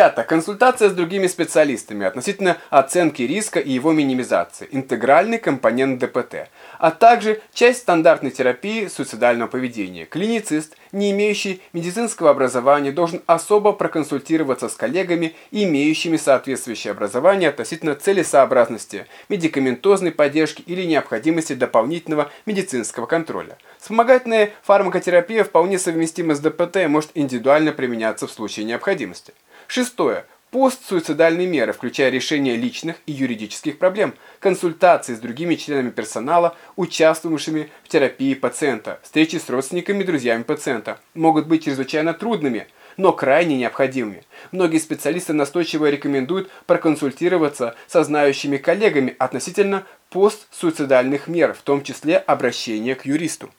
Пятое. Консультация с другими специалистами относительно оценки риска и его минимизации. Интегральный компонент ДПТ. А также часть стандартной терапии суицидального поведения. Клиницист, не имеющий медицинского образования, должен особо проконсультироваться с коллегами, имеющими соответствующее образование относительно целесообразности, медикаментозной поддержки или необходимости дополнительного медицинского контроля. Вспомогательная фармакотерапия вполне совместима с ДПТ и может индивидуально применяться в случае необходимости. Шестое. Постсуицидальные меры, включая решение личных и юридических проблем, консультации с другими членами персонала, участвовавшими в терапии пациента, встречи с родственниками и друзьями пациента, могут быть чрезвычайно трудными, но крайне необходимыми. Многие специалисты настойчиво рекомендуют проконсультироваться со знающими коллегами относительно постсуицидальных мер, в том числе обращение к юристу.